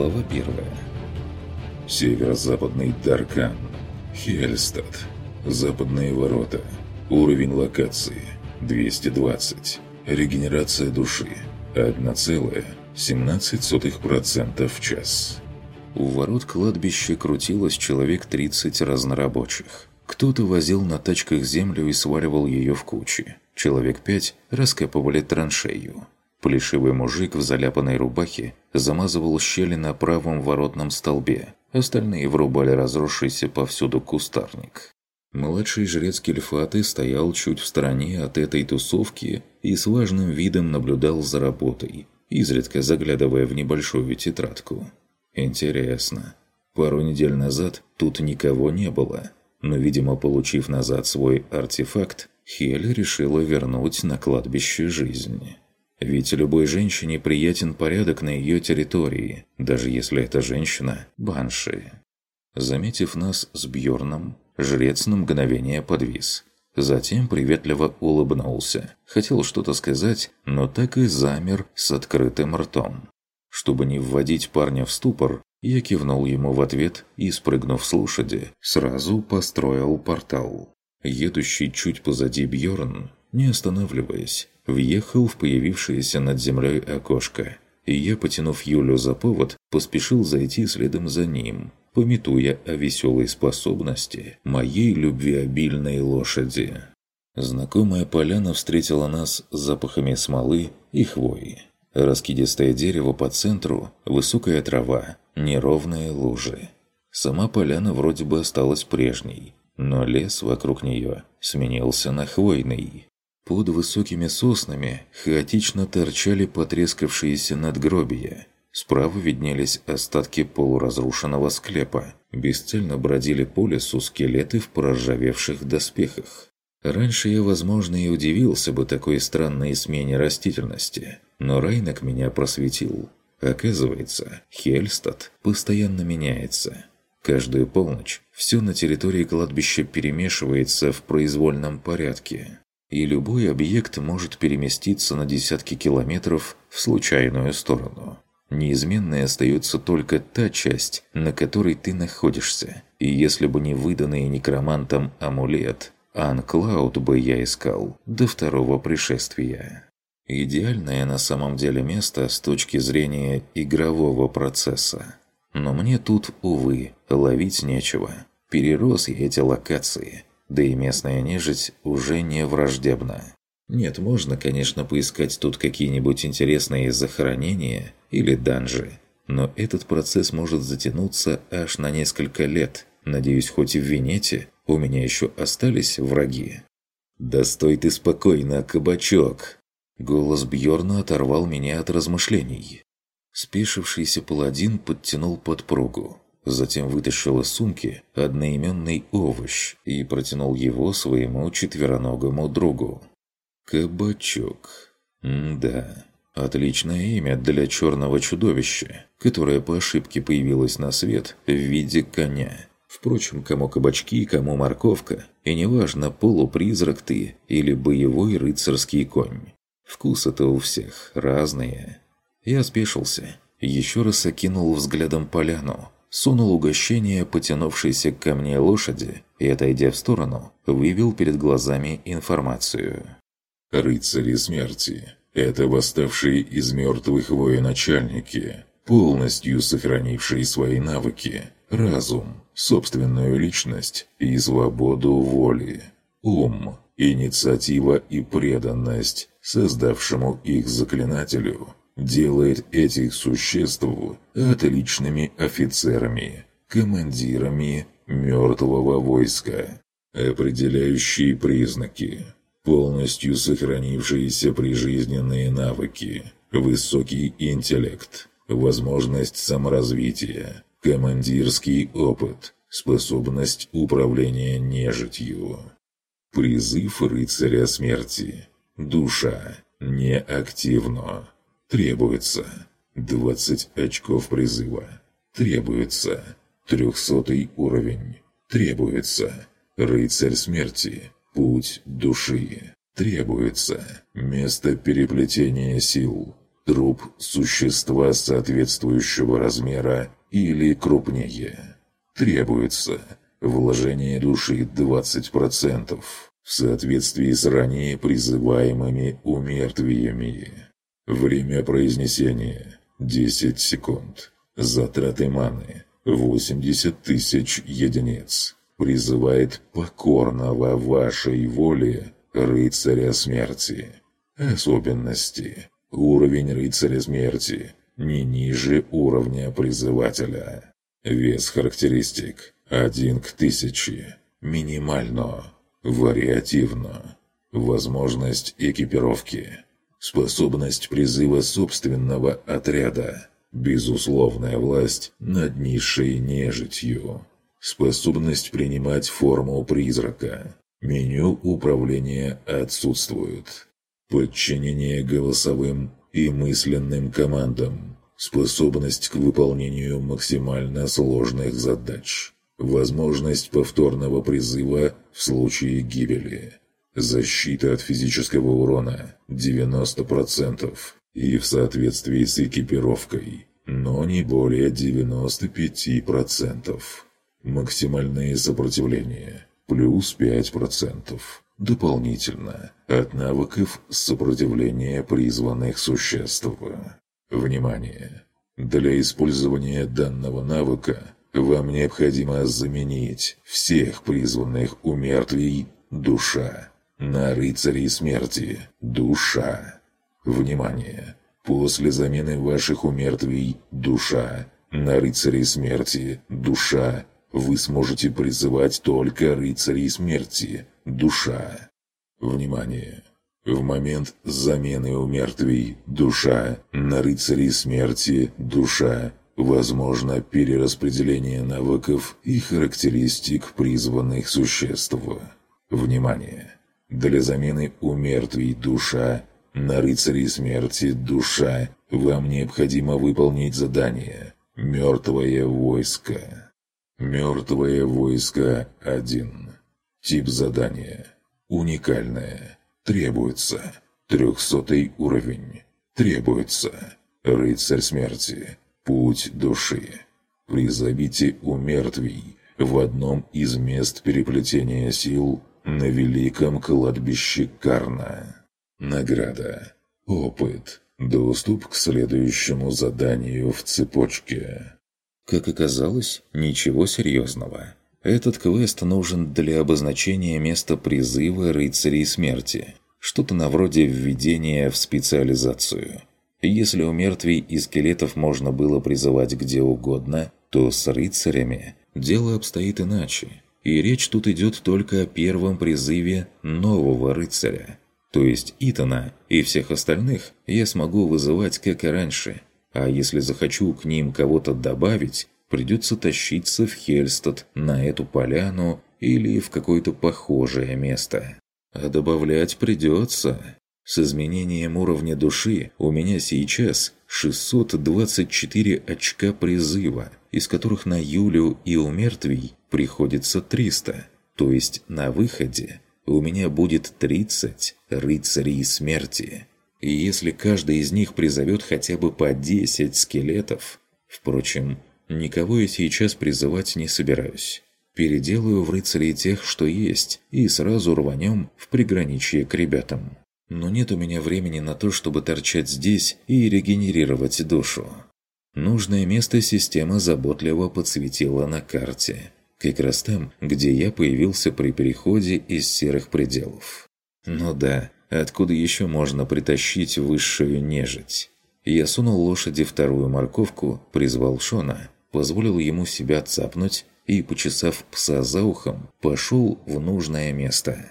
Глава первая. Северо-западный Даркан. Хельстад. Западные ворота. Уровень локации. 220. Регенерация души. 1,17% в час. У ворот кладбища крутилось человек 30 разнорабочих. Кто-то возил на тачках землю и сваливал ее в кучи. Человек пять раскапывали траншею. Плешивый мужик в заляпанной рубахе замазывал щели на правом воротном столбе. Остальные врубали разросшийся повсюду кустарник. Младший жрец Кельфаты стоял чуть в стороне от этой тусовки и с важным видом наблюдал за работой, изредка заглядывая в небольшую тетрадку. Интересно. Пару недель назад тут никого не было, но, видимо, получив назад свой артефакт, Хель решила вернуть на кладбище жизнь. Ведь любой женщине приятен порядок на ее территории, даже если эта женщина – банши. Заметив нас с Бьорном, жрец на мгновение подвис. Затем приветливо улыбнулся. Хотел что-то сказать, но так и замер с открытым ртом. Чтобы не вводить парня в ступор, я кивнул ему в ответ и, спрыгнув с лошади, сразу построил портал. Едущий чуть позади Бьорн, не останавливаясь, въехал в появившееся над землей окошко, и я, потянув Юлю за повод, поспешил зайти следом за ним, пометуя о веселой способности моей любвеобильной лошади. Знакомая поляна встретила нас запахами смолы и хвои. Раскидистое дерево по центру, высокая трава, неровные лужи. Сама поляна вроде бы осталась прежней, но лес вокруг нее сменился на хвойный. Под высокими соснами хаотично торчали потрескавшиеся надгробия. Справа виднелись остатки полуразрушенного склепа. Бесцельно бродили по лесу скелеты в проржавевших доспехах. Раньше я, возможно, и удивился бы такой странной смене растительности, но Райнак меня просветил. Оказывается, Хельстад постоянно меняется. Каждую полночь все на территории кладбища перемешивается в произвольном порядке и любой объект может переместиться на десятки километров в случайную сторону. Неизменной остается только та часть, на которой ты находишься, и если бы не выданный некромантом амулет, Анклауд бы я искал до второго пришествия. Идеальное на самом деле место с точки зрения игрового процесса. Но мне тут, увы, ловить нечего. Перерос я эти локации – да и местная нежить уже не враждебна. Нет, можно, конечно, поискать тут какие-нибудь интересные захоронения или данжи, но этот процесс может затянуться аж на несколько лет. Надеюсь, хоть и в Венете у меня еще остались враги. «Да стой ты спокойно, кабачок!» Голос Бьорна оторвал меня от размышлений. Спешившийся паладин подтянул подпругу. Затем вытащил из сумки одноименный овощ и протянул его своему четвероногому другу. Кабачок. Да, отличное имя для черного чудовища, которое по ошибке появилось на свет в виде коня. Впрочем, кому кабачки, кому морковка, и неважно, полупризрак ты или боевой рыцарский конь. Вкусы-то у всех разные. Я спешился, еще раз окинул взглядом поляну, сунул угощение потянувшейся ко мне лошади и, отойдя в сторону, вывел перед глазами информацию. «Рыцари смерти – это восставшие из мертвых военачальники, полностью сохранившие свои навыки, разум, собственную личность и свободу воли, ум, инициатива и преданность создавшему их заклинателю – делает этих существ отличными офицерами, командирами мертвого войска. Определяющие признаки – полностью сохранившиеся прижизненные навыки, высокий интеллект, возможность саморазвития, командирский опыт, способность управления нежитью. Призыв рыцаря смерти. Душа неактивна. Требуется 20 очков призыва. Требуется трехсотый уровень. Требуется рыцарь смерти. Путь души. Требуется место переплетения сил. Труп существа соответствующего размера или крупнее. Требуется вложение души 20% в соответствии с ранее призываемыми умертвиями. Время произнесения – 10 секунд. Затраты маны – 80 тысяч единиц. Призывает покорного вашей воле рыцаря смерти. Особенности. Уровень рыцаря смерти не ниже уровня призывателя. Вес характеристик 1 к 1000. Минимально. Вариативно. Возможность экипировки. Способность призыва собственного отряда. Безусловная власть над низшей нежитью. Способность принимать форму призрака. Меню управления отсутствует. Подчинение голосовым и мысленным командам. Способность к выполнению максимально сложных задач. Возможность повторного призыва в случае гибели. Защита от физического урона 90% и в соответствии с экипировкой, но не более 95%. Максимальное сопротивление плюс 5%. Дополнительно от навыков сопротивления призванных существ. Внимание! Для использования данного навыка вам необходимо заменить всех призванных у мертвей душа на рыцарей смерти душа. Внимание! После замены ваших умертвий душа на рыцарей смерти душа вы сможете призывать только рыцарей смерти, душа. Внимание! В момент замены у мертвей душа на рыцарей смерти душа возможно перераспределение навыков и характеристик призванных существ. Внимание! Для замены у мертвей душа на рыцарей смерти душа вам необходимо выполнить задание «Мертвое войско». Мертвое войско 1. Тип задания. Уникальное. Требуется. Трехсотый уровень. Требуется. Рыцарь смерти. Путь души. Призовите у мертвей в одном из мест переплетения сил на великом кладбище Карна. Награда. Опыт. Доступ к следующему заданию в цепочке. Как оказалось, ничего серьезного. Этот квест нужен для обозначения места призыва рыцарей смерти. Что-то на вроде введения в специализацию. Если у мертвей и скелетов можно было призывать где угодно, то с рыцарями дело обстоит иначе. И речь тут идет только о первом призыве нового рыцаря. То есть Итана и всех остальных я смогу вызывать как и раньше – а если захочу к ним кого-то добавить, придется тащиться в Хельстад на эту поляну или в какое-то похожее место. А добавлять придется. С изменением уровня души у меня сейчас 624 очка призыва, из которых на Юлю и у мертвей приходится 300. То есть на выходе у меня будет 30 рыцарей смерти. И если каждый из них призовет хотя бы по 10 скелетов... Впрочем, никого я сейчас призывать не собираюсь. Переделаю в рыцарей тех, что есть, и сразу рванем в приграничье к ребятам. Но нет у меня времени на то, чтобы торчать здесь и регенерировать душу. Нужное место система заботливо подсветила на карте. Как раз там, где я появился при переходе из серых пределов. Ну да, Откуда еще можно притащить высшую нежить? Я сунул лошади вторую морковку, призвал Шона, позволил ему себя цапнуть и, почесав пса за ухом, пошел в нужное место.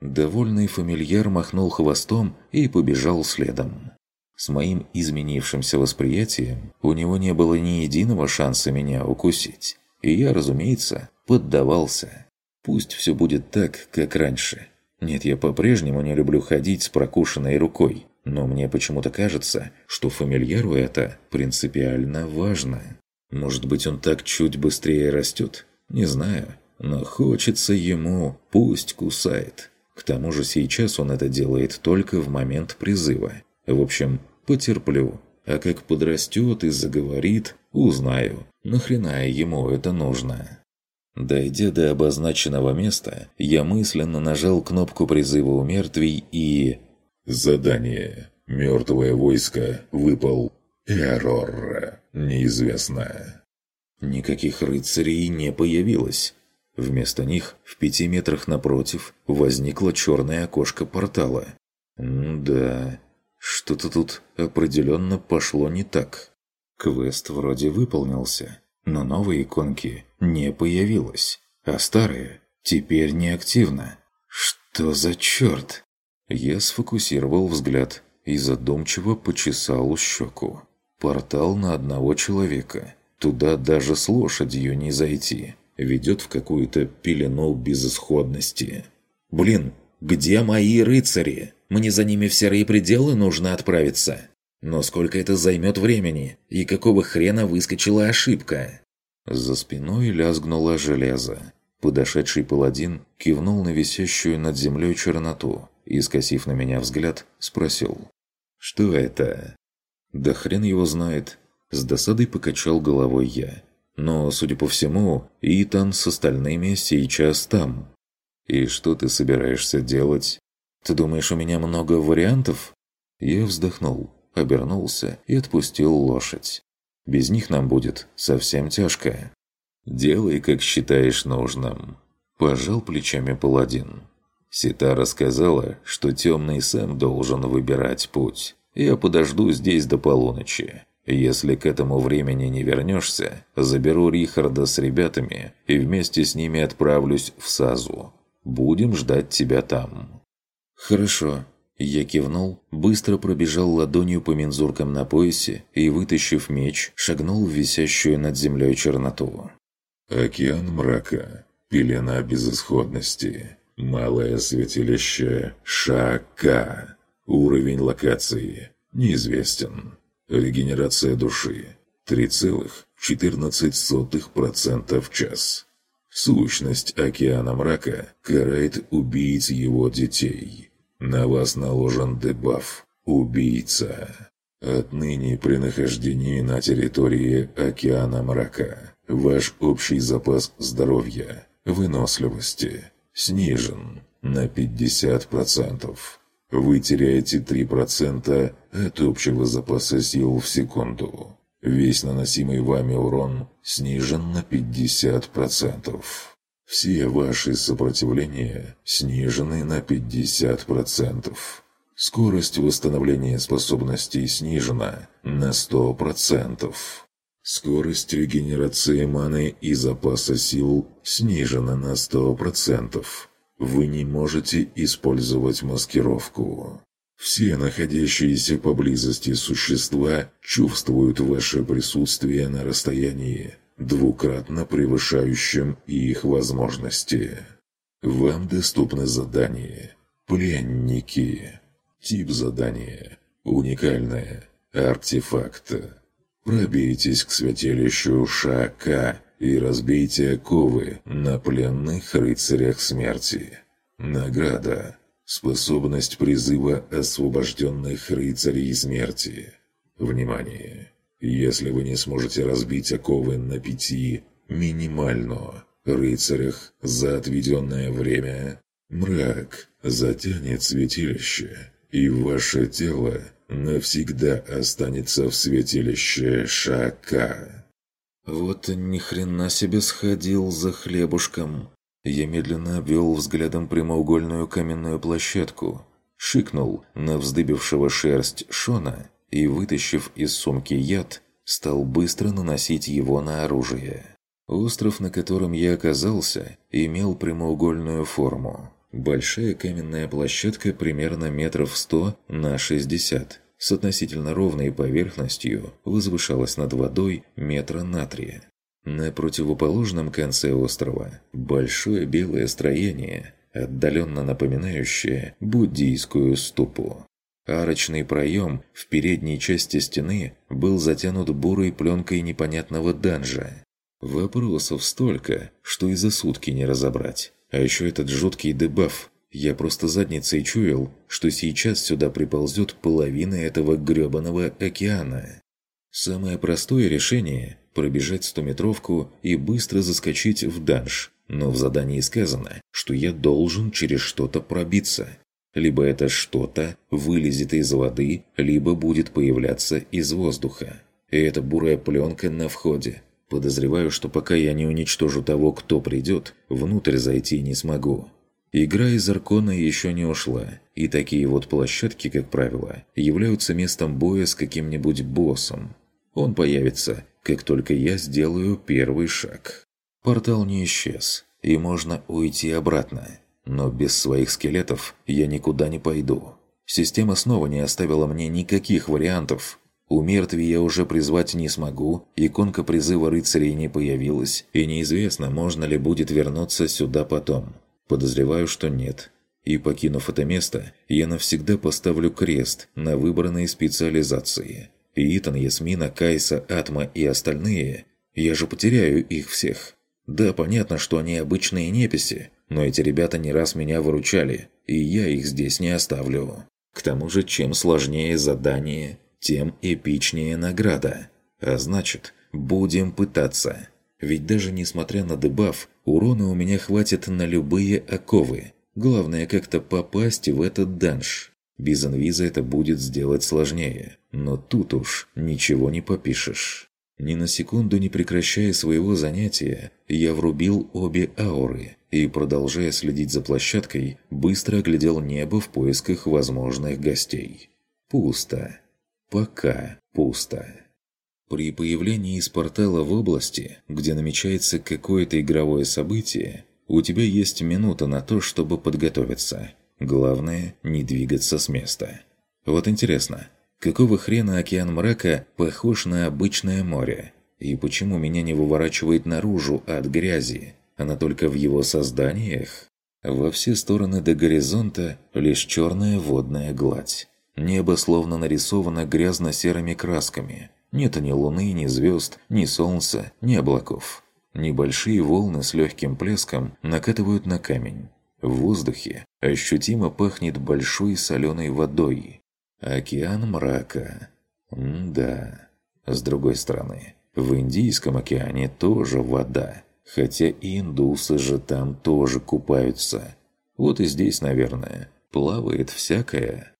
Довольный фамильяр махнул хвостом и побежал следом. С моим изменившимся восприятием у него не было ни единого шанса меня укусить. И я, разумеется, поддавался. Пусть все будет так, как раньше. Нет, я по-прежнему не люблю ходить с прокушенной рукой, но мне почему-то кажется, что фамильяру это принципиально важно. Может быть, он так чуть быстрее растет? Не знаю, но хочется ему, пусть кусает. К тому же сейчас он это делает только в момент призыва. В общем, Потерплю. А как подрастет и заговорит, узнаю, нахрена ему это нужно. Дойдя до обозначенного места, я мысленно нажал кнопку призыва у мертвей и... Задание. Мертвое войско. Выпал. Эррор. Неизвестно. Никаких рыцарей не появилось. Вместо них в пяти метрах напротив возникло черное окошко портала. М да, что-то тут определенно пошло не так. Квест вроде выполнился, но новой иконки не появилось, а старая теперь неактивна. Что за черт? Я сфокусировал взгляд и задумчиво почесал щеку. Портал на одного человека. Туда даже с лошадью не зайти. Ведет в какую-то пелену безысходности. «Блин, где мои рыцари? Мне за ними в серые пределы нужно отправиться. Но сколько это займет времени? И какого хрена выскочила ошибка?» За спиной лязгнуло железо. Подошедший паладин кивнул на висящую над землей черноту и, скосив на меня взгляд, спросил. «Что это?» «Да хрен его знает». С досадой покачал головой я. «Но, судя по всему, Итан с остальными сейчас там». «И что ты собираешься делать? Ты думаешь, у меня много вариантов?» Я вздохнул, обернулся и отпустил лошадь. Без них нам будет совсем тяжко. Делай, как считаешь нужным. Пожал плечами паладин. Сита рассказала, что темный сам должен выбирать путь. Я подожду здесь до полуночи. Если к этому времени не вернешься, заберу Рихарда с ребятами и вместе с ними отправлюсь в Сазу. Будем ждать тебя там». «Хорошо», я кивнул, быстро пробежал ладонью по мензуркам на поясе и, вытащив меч, шагнул в висящую над землей черноту. «Океан мрака. Пелена безысходности. Малое святилище Шака. Уровень локации. Неизвестен. Регенерация души. 3,14% в час. Сущность океана мрака карает убийц его детей». На вас наложен дебаф «Убийца». Отныне при нахождении на территории Океана Мрака ваш общий запас здоровья, выносливости снижен на 50%. Вы теряете 3% от общего запаса сил в секунду. Весь наносимый вами урон снижен на 50%. Все ваши сопротивления снижены на 50%. Скорость восстановления способностей снижена на 100%. Скорость регенерации маны и запаса сил снижена на 100%. Вы не можете использовать маскировку. Все находящиеся поблизости существа чувствуют ваше присутствие на расстоянии двукратно превышающим их возможности. Вам доступно задание «Пленники». Тип задания «Уникальное. Артефакт». Пробейтесь к святилищу Шака и разбейте оковы на пленных рыцарях смерти. Награда. Способность призыва освобожденных рыцарей смерти. Внимание! Если вы не сможете разбить оковы на пяти минимально рыцарях за отведенное время, мрак затянет святилище, и ваше тело навсегда останется в святилище Шака. Вот ни хрена себе сходил за хлебушком. Я медленно обвел взглядом прямоугольную каменную площадку, шикнул на вздыбившего шерсть Шона и, вытащив из сумки яд, стал быстро наносить его на оружие. Остров, на котором я оказался, имел прямоугольную форму. Большая каменная площадка примерно метров 100 на 60, с относительно ровной поверхностью, возвышалась над водой метра на три. На противоположном конце острова большое белое строение, отдаленно напоминающее буддийскую ступу. Арочный проем в передней части стены был затянут бурой пленкой непонятного данжа. Вопросов столько, что и за сутки не разобрать. А еще этот жуткий дебаф. Я просто задницей чуял, что сейчас сюда приползет половина этого грёбаного океана. Самое простое решение – пробежать стометровку и быстро заскочить в данж, но в задании сказано, что я должен через что-то пробиться. Либо это что-то вылезет из воды, либо будет появляться из воздуха. И эта бурая пленка на входе. Подозреваю, что пока я не уничтожу того, кто придет, внутрь зайти не смогу. Игра из Аркона еще не ушла, и такие вот площадки, как правило, являются местом боя с каким-нибудь боссом. Он появится, как только я сделаю первый шаг. Портал не исчез, и можно уйти обратно. Но без своих скелетов я никуда не пойду. Система снова не оставила мне никаких вариантов. У мертвей я уже призвать не смогу, иконка призыва рыцарей не появилась, и неизвестно, можно ли будет вернуться сюда потом. Подозреваю, что нет. И покинув это место, я навсегда поставлю крест на выбранной специализации. Итан, Ясмина, Кайса, Атма и остальные, я же потеряю их всех. Да, понятно, что они обычные неписи, но эти ребята не раз меня выручали, и я их здесь не оставлю. К тому же, чем сложнее задание, тем эпичнее награда. А значит, будем пытаться. Ведь даже несмотря на дебаф, урона у меня хватит на любые оковы. Главное как-то попасть в этот данж. Без инвиза это будет сделать сложнее. Но тут уж ничего не попишешь. Ни на секунду не прекращая своего занятия, я врубил обе ауры и, продолжая следить за площадкой, быстро оглядел небо в поисках возможных гостей. Пусто. Пока пусто. При появлении из портала в области, где намечается какое-то игровое событие, у тебя есть минута на то, чтобы подготовиться. Главное – не двигаться с места. Вот интересно – Какого хрена океан мрака похож на обычное море? И почему меня не выворачивает наружу от грязи? Она только в его созданиях? Во все стороны до горизонта лишь черная водная гладь. Небо словно нарисовано грязно-серыми красками. Нет ни луны, ни звезд, ни солнца, ни облаков. Небольшие волны с легким плеском накатывают на камень. В воздухе ощутимо пахнет большой соленой водой. Океан мрака. М да. С другой стороны, в Индийском океане тоже вода. Хотя и индусы же там тоже купаются. Вот и здесь, наверное, плавает всякое.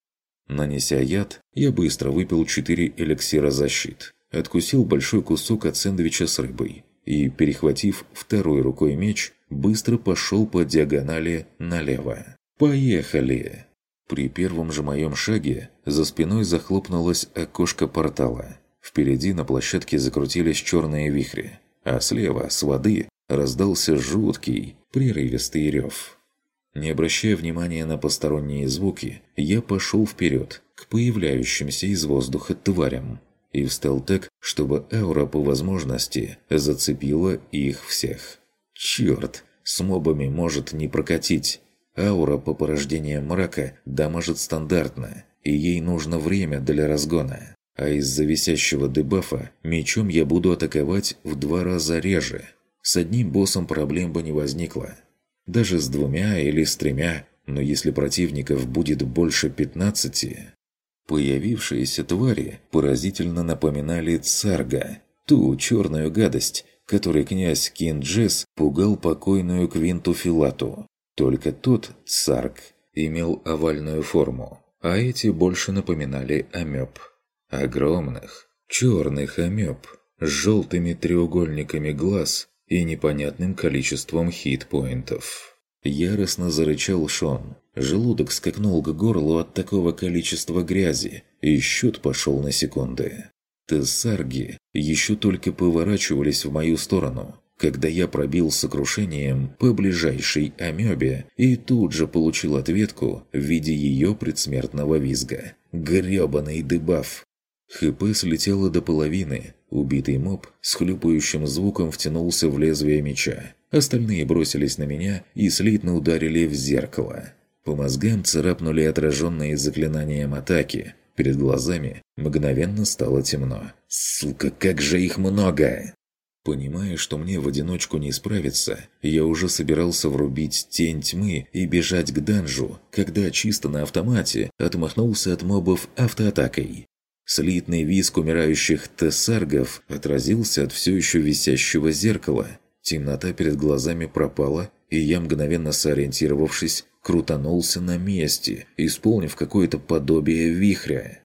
Нанеся яд, я быстро выпил четыре эликсира защит, откусил большой кусок от сэндвича с рыбой и, перехватив второй рукой меч, быстро пошел по диагонали налево. «Поехали!» При первом же моем шаге за спиной захлопнулось окошко портала. Впереди на площадке закрутились черные вихри, а слева, с воды, раздался жуткий, прерывистый рев. Не обращая внимания на посторонние звуки, я пошел вперед, к появляющимся из воздуха тварям, и встал так, чтобы аура по возможности зацепила их всех. Черт, с мобами может не прокатить. Аура по порождению мрака дамажит стандартно, и ей нужно время для разгона. А из-за висящего дебафа мечом я буду атаковать в два раза реже. С одним боссом проблем бы не возникло. Даже с двумя или с тремя, но если противников будет больше 15... Появившиеся твари поразительно напоминали царга, ту черную гадость, которой князь Кинджес пугал покойную Квинту Филату. Только тот, царк, имел овальную форму, а эти больше напоминали амеб. Огромных, черных амеб, с желтыми треугольниками глаз и непонятным количеством хит-поинтов. Яростно зарычал Шон. Желудок скакнул к горлу от такого количества грязи, и счет пошел на секунды. Тессарги еще только поворачивались в мою сторону, когда я пробил сокрушением по ближайшей амебе и тут же получил ответку в виде ее предсмертного визга. Грёбаный дебаф! ХП слетело до половины. Убитый моб с хлюпающим звуком втянулся в лезвие меча. Остальные бросились на меня и слитно ударили в зеркало. По мозгам царапнули отраженные заклинанием атаки. Перед глазами мгновенно стало темно. «Сука, как же их много!» Понимая, что мне в одиночку не справиться, я уже собирался врубить тень тьмы и бежать к данжу, когда чисто на автомате отмахнулся от мобов автоатакой. Слитный визг умирающих тессаргов отразился от все еще висящего зеркала. Темнота перед глазами пропала, и я, мгновенно сориентировавшись, крутанулся на месте, исполнив какое-то подобие вихря.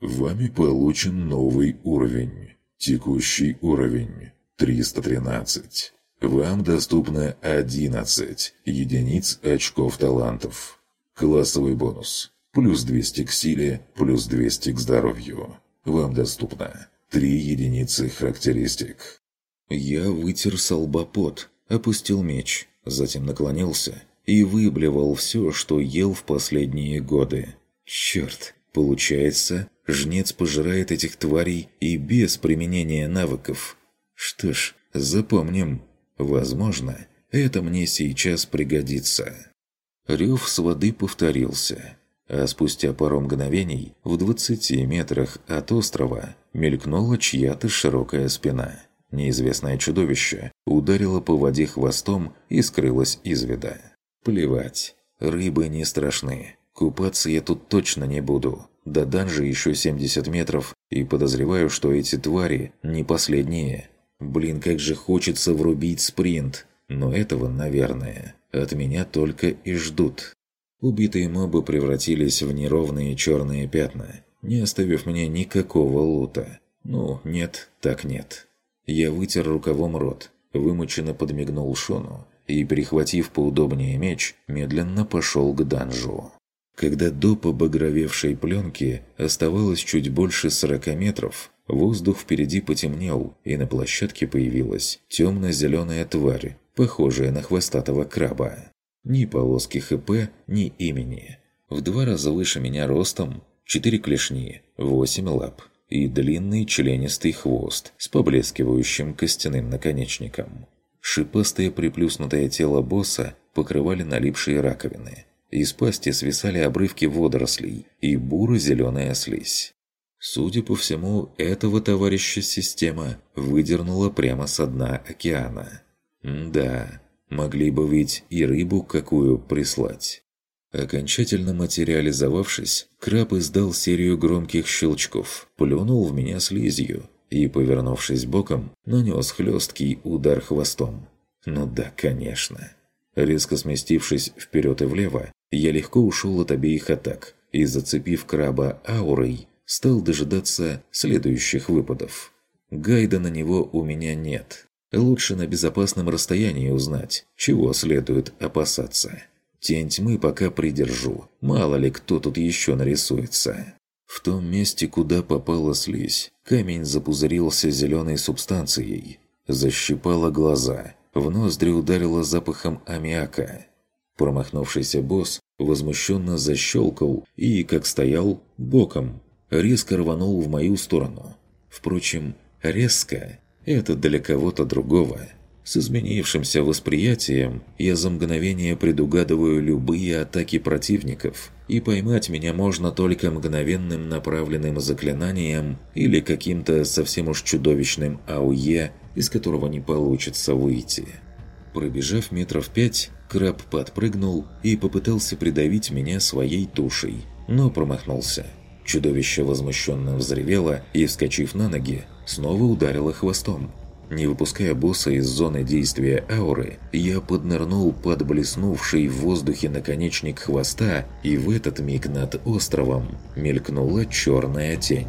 «Вами получен новый уровень. Текущий уровень 313. Вам доступно 11 единиц очков талантов. Классовый бонус. Плюс 200 к силе, плюс 200 к здоровью. Вам доступно 3 единицы характеристик. Я вытер с опустил меч, затем наклонился и выблевал все, что ел в последние годы. Черт, получается, жнец пожирает этих тварей и без применения навыков. Что ж, запомним. Возможно, это мне сейчас пригодится. Рев с воды повторился, а спустя пару мгновений в 20 метрах от острова мелькнула чья-то широкая спина. Неизвестное чудовище ударило по воде хвостом и скрылось из вида. Плевать, рыбы не страшны. Купаться я тут точно не буду. До данжа еще 70 метров, и подозреваю, что эти твари не последние. Блин, как же хочется врубить спринт. Но этого, наверное, от меня только и ждут. Убитые мобы превратились в неровные черные пятна, не оставив мне никакого лута. Ну, нет, так нет. Я вытер рукавом рот, вымученно подмигнул Шону и, перехватив поудобнее меч, медленно пошел к данжу. Когда до побагровевшей пленки оставалось чуть больше 40 метров, Воздух впереди потемнел, и на площадке появилась темно-зеленая тварь, похожая на хвостатого краба. Ни полоски ХП, ни имени. В два раза выше меня ростом, четыре клешни, восемь лап и длинный членистый хвост с поблескивающим костяным наконечником. Шипастое приплюснутое тело босса покрывали налипшие раковины. Из пасти свисали обрывки водорослей и буро-зеленая слизь. Судя по всему, этого товарища система выдернула прямо со дна океана. М да, могли бы ведь и рыбу какую прислать. Окончательно материализовавшись, краб издал серию громких щелчков, плюнул в меня слизью и, повернувшись боком, нанес хлесткий удар хвостом. Ну да, конечно. Резко сместившись вперед и влево, я легко ушел от обеих атак и, зацепив краба аурой, стал дожидаться следующих выпадов. Гайда на него у меня нет. Лучше на безопасном расстоянии узнать, чего следует опасаться. Тень тьмы пока придержу, мало ли кто тут еще нарисуется. В том месте, куда попала слизь, камень запузырился зеленой субстанцией. Защипало глаза, в ноздри ударило запахом аммиака. Промахнувшийся босс возмущенно защелкал и, как стоял, боком резко рванул в мою сторону. Впрочем, резко – это для кого-то другого. С изменившимся восприятием я за мгновение предугадываю любые атаки противников, и поймать меня можно только мгновенным направленным заклинанием или каким-то совсем уж чудовищным АУЕ, из которого не получится выйти. Пробежав метров пять, краб подпрыгнул и попытался придавить меня своей тушей, но промахнулся – Чудовище возмущенно взревело и, вскочив на ноги, снова ударило хвостом. Не выпуская босса из зоны действия ауры, я поднырнул под блеснувший в воздухе наконечник хвоста, и в этот миг над островом мелькнула черная тень.